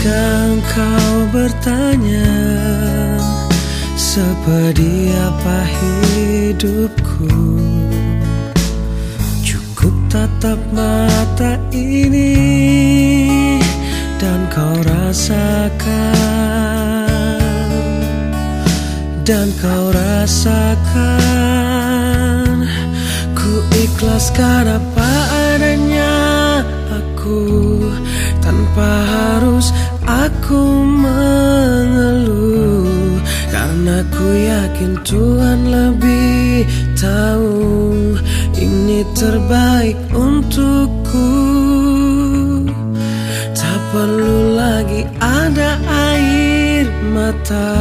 kau bertanya Seperti apa hidupku? Cukup tatap mata ini Dan kau rasakan Dan kau rasakan Ku ikhlaskan apa adanya aku Tanpa harus aku mengeluh Karena ku yakin Tuhan lebih tahu Ini terbaik untukku. Tak perlu lagi ada air mata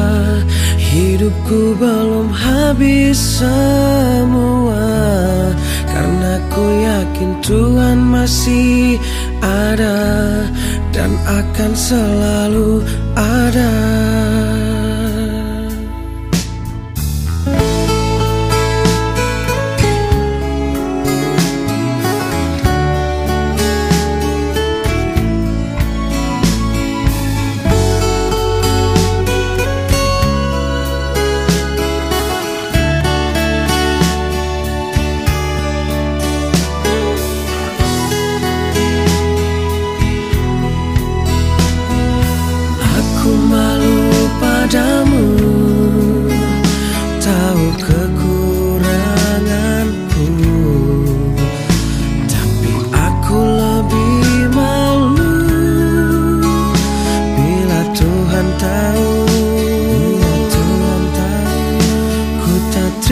Hidupku belum habis semua. Karena ku yakin Tuhan masih ada Dan akan selalu ada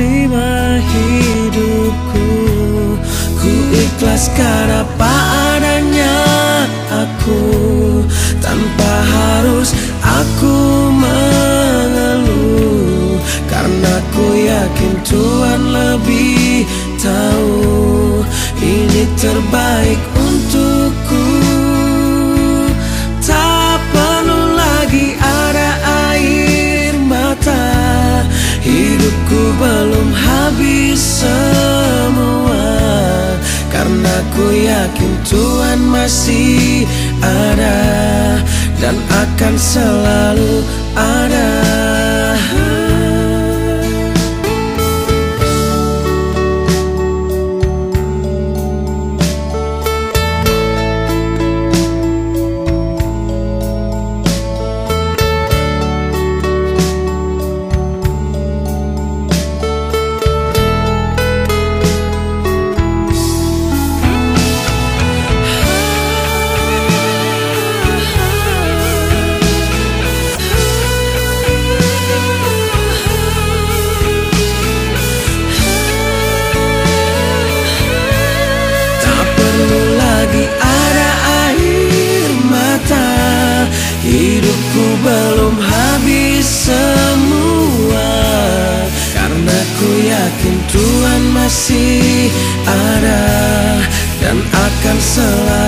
terima hidupku. Ku ikhlaskan apa adanya aku. Tanpa harus aku mengeluh. Karena ku yakin Tuhan Karena ku yakin Tuhan masih ada Dan akan selalu ada belum habis semua. Karena ku yakin Tuhan masih ada Dan akan selalu